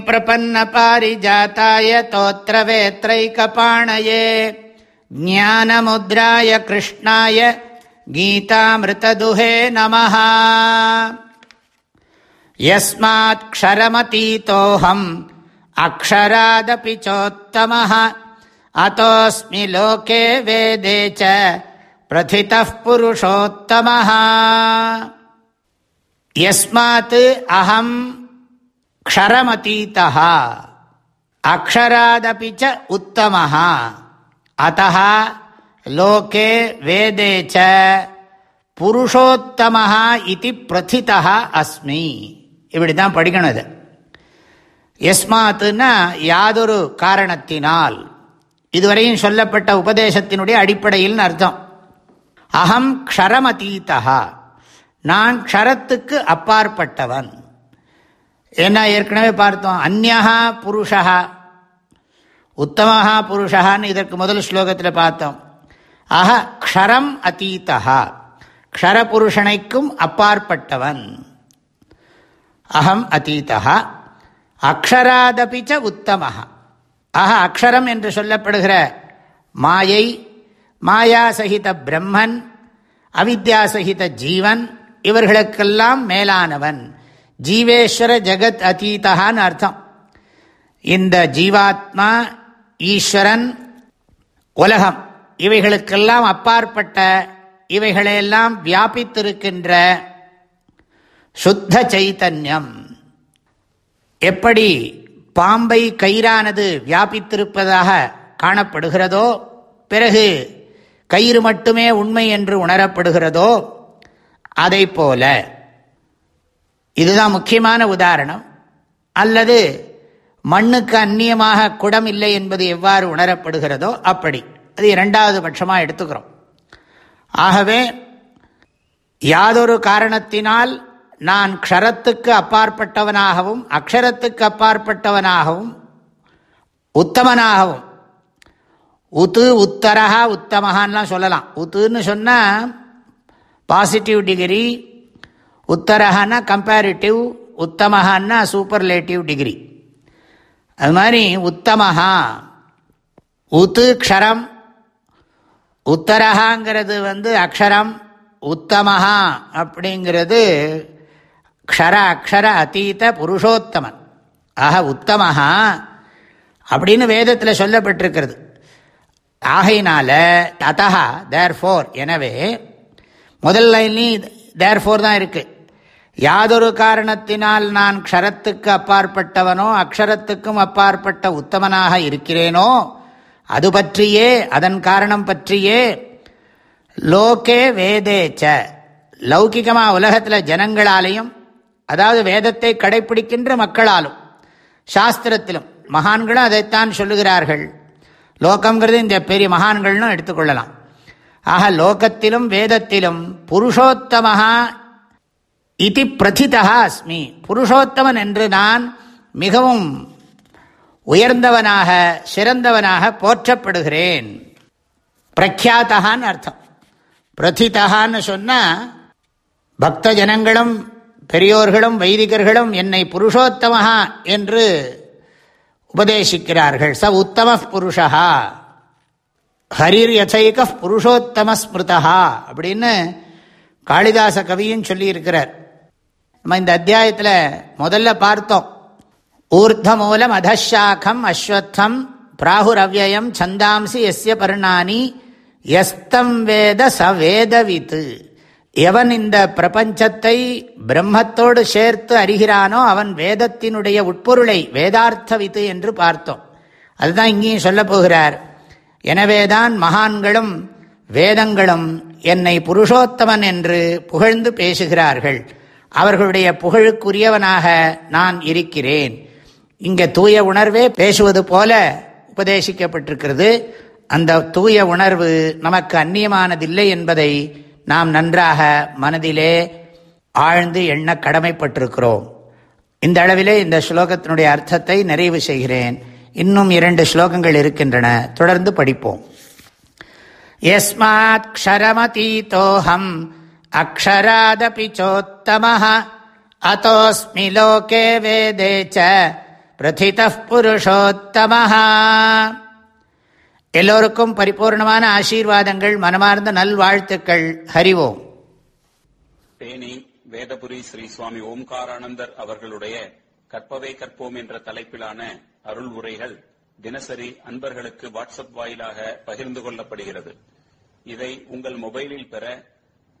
प्रपन्नपारिजाताय तोत्रवेत्रैकपाणये। ज्ञानमुद्राय कृष्णाय गीतामृतदुहे नमः। यस्मात्क्षरमतीतोऽहम् अक्षरादपि चोत्तमः। अतोऽस्मि लोके वेदे च प्रथितः पुरुषोत्तमः। यस्मात् अहम् க்ஷரமதீதா அக்ஷராதபி ச உத்தமஹா. அத்தः லோகே வேதே ச. புருஷோத்தமஹா இது பிரதிதா அஸ்மி. இப்படி தான் படிக்கணும் எஸ்மாத்துன்னா யாதொரு காரணத்தினால். இதுவரையும் சொல்லப்பட்ட உபதேசத்தினுடைய அடிப்படையில் அர்த்தம். அகம் க்ஷரமதீதா நான் க்ஷரத்துக்கு அப்பாற்பட்டவன். ஏன்னா ஏற்கனவே பார்த்தோம் அந்நகா புருஷா உத்தமஹா புருஷான்னு இதற்கு முதல் ஸ்லோகத்தில் பார்த்தோம். அஹ க்ஷரம் அதீதா க்ஷரபுருஷனைக்கும் அப்பாற்பட்டவன். அகம் அதீதா அக்ஷராதபிச்ச உத்தமஹா. ஆக அக்ஷரம் என்று சொல்லப்படுகிற மாயை மாயாசகித பிரம்மன் அவித்யாசகித ஜீவன் இவர்களுக்கெல்லாம் மேலானவன். ஜீவேஸ்வர ஜெகத் அதீதான்னு அர்த்தம். இந்த ஜீவாத்மா ஈஸ்வரன் உலகம் இவைகளுக்கெல்லாம் அப்பாற்பட்ட இவைகளையெல்லாம் வியாபித்திருக்கின்ற சுத்த சைத்தன்யம். எப்படி பாம்பை கயிறானது வியாபித்திருப்பதாக காணப்படுகிறதோ பிறகு கயிறு மட்டுமே உண்மை என்று உணரப்படுகிறதோ அதை போல இதுதான் முக்கியமான உதாரணம். அல்லது மண்ணுக்கு அந்நியமாக குடம் இல்லை என்பது எவ்வாறு உணரப்படுகிறதோ அப்படி. அது இரண்டாவது பட்சமாக எடுத்துக்கிறோம். ஆகவே யாதொரு காரணத்தினால் நான் க்ஷரத்துக்கு அப்பாற்பட்டவனாகவும் அக்ஷரத்துக்கு அப்பாற்பட்டவனாகவும் உத்தமனாகவும் உத்து உத்தரகா உத்தமகான்லாம் சொல்லலாம். உத்துன்னு சொன்னால் பாசிட்டிவ் டிகிரி உத்தரகான்னா கம்பேரிட்டிவ் உத்தமஹான்னா சூப்பர்லேட்டிவ் டிகிரி அது மாதிரி உத்தமஹா உத்து க்ஷரம் உத்தரகாங்கிறது வந்து அக்ஷரம் உத்தமஹா அப்படிங்கிறது க்ஷர அக்ஷர அத்தீத புருஷோத்தமன். ஆக உத்தமஹா அப்படின்னு வேதத்தில் சொல்லப்பட்டிருக்கிறது. ஆகையினால அத்தஹா தேர் ஃபோர் எனவே முதல் லைன்லையும் தேர் ஃபோர் தான் இருக்குது யாதொரு காரணத்தினால் நான் க்ஷரத்துக்கு அப்பாற்பட்டவனோ அக்ஷரத்துக்கும் அப்பாற்பட்ட உத்தமனாக இருக்கிறேனோ அது பற்றியே அதன் காரணம் பற்றியே லோகே வேதேச்ச லௌகிகமாக உலகத்தில் ஜனங்களாலையும் அதாவது வேதத்தை கடைபிடிக்கின்ற மக்களாலும் சாஸ்திரத்திலும் மகான்களும் அதைத்தான் சொல்லுகிறார்கள். லோகங்கிறது இந்த பெரிய மகான்கள்னு எடுத்துக்கொள்ளலாம். ஆக லோகத்திலும் வேதத்திலும் புருஷோத்தமஹா இது பிரதிதா அஸ்மி புருஷோத்தமன் என்று நான் மிகவும் உயர்ந்தவனாக சிறந்தவனாக போற்றப்படுகிறேன். பிரக்யாத்தகான்னு அர்த்தம். பிரதிதகான்னு சொன்னால் பக்த ஜனங்களும் பெரியோர்களும் வைதிகர்களும் என்னை புருஷோத்தமஹா என்று உபதேசிக்கிறார்கள். ச உத்தம புருஷா ஹரிர் யசைக புருஷோத்தம ஸ்மிருதா அப்படின்னு காளிதாச கவியும் சொல்லியிருக்கிறார். நம்ம இந்த அத்தியாயத்தில் முதல்ல பார்த்தோம். ஊர்த மூலம் அதஷாக்கம் அஸ்வத்தம் பிராகுரவ்யம் சந்தாம்சி எஸ்ய பர்ணானி எஸ்தம் வேத ச வேதவித்து. எவன் இந்த பிரபஞ்சத்தை பிரம்மத்தோடு சேர்த்து அறிகிறானோ அவன் வேதத்தினுடைய உட்பொருளை வேதார்த்த வித்து என்று பார்த்தோம். அதுதான் இங்கேயும் சொல்ல போகிறார். எனவேதான் மகான்களும் வேதங்களும் என்னை புருஷோத்தமன் என்று புகழ்ந்து பேசுகிறார்கள். அவர்களுடைய புகழுக்குரியவனாக நான் இருக்கிறேன். இங்கே தூய உணர்வே பேசுவது போல உபதேசிக்கப்பட்டிருக்கிறது. அந்த தூய உணர்வு நமக்கு அந்நியமானதில்லை என்பதை நாம் நன்றாக மனதிலே ஆழ்ந்து எண்ண கடமைப்பட்டிருக்கிறோம். இந்த அளவிலே இந்த ஸ்லோகத்தினுடைய அர்த்தத்தை நிறைவு செய்கிறேன். இன்னும் இரண்டு ஸ்லோகங்கள் இருக்கின்றன. தொடர்ந்து படிப்போம். எஸ்மாத் க்ஷரமதீதோஹம் அக்ஷராதபி சோத்தம அதோஸ்மி லோகே வேதே ச பிரதித புருஷோத்தமஹா எல்லோருக்கும் பரிபூர்ணமான ஆசீர்வாதங்கள் மனமார்ந்த நல்வாழ்த்துக்கள். ஹரிவோம் தேனி வேதபுரி ஸ்ரீ சுவாமி ஓம்காரானந்தர் அவர்களுடைய கற்பவை கற்போம் என்ற தலைப்பிலான அருள் உரைகள் தினசரி அன்பர்களுக்கு வாட்ஸ்அப் வாயிலாக பகிர்ந்து கொள்ளப்படுகிறது. இதை உங்கள் மொபைலில் பெற